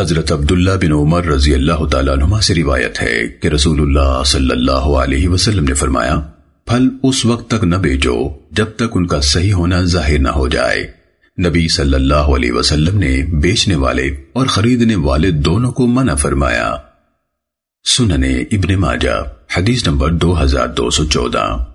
حضرت عبداللہ بن عمر رضی اللہ تعالیٰ عنہ سے روایت ہے کہ رسول اللہ صلی اللہ علیہ وسلم نے فرمایا، پھل اس وقت تک نہ بیچو جب تک ان کا صحیح ہونا ظاہر نہ ہو جائے۔ نبی صلی اللہ علیہ وسلم نے بیچنے والے اور خریدنے والے دونوں کو منع فرمایا۔ سننے ابن ماجہ، حدیث نمبر دو ہزار دو سو چودہ۔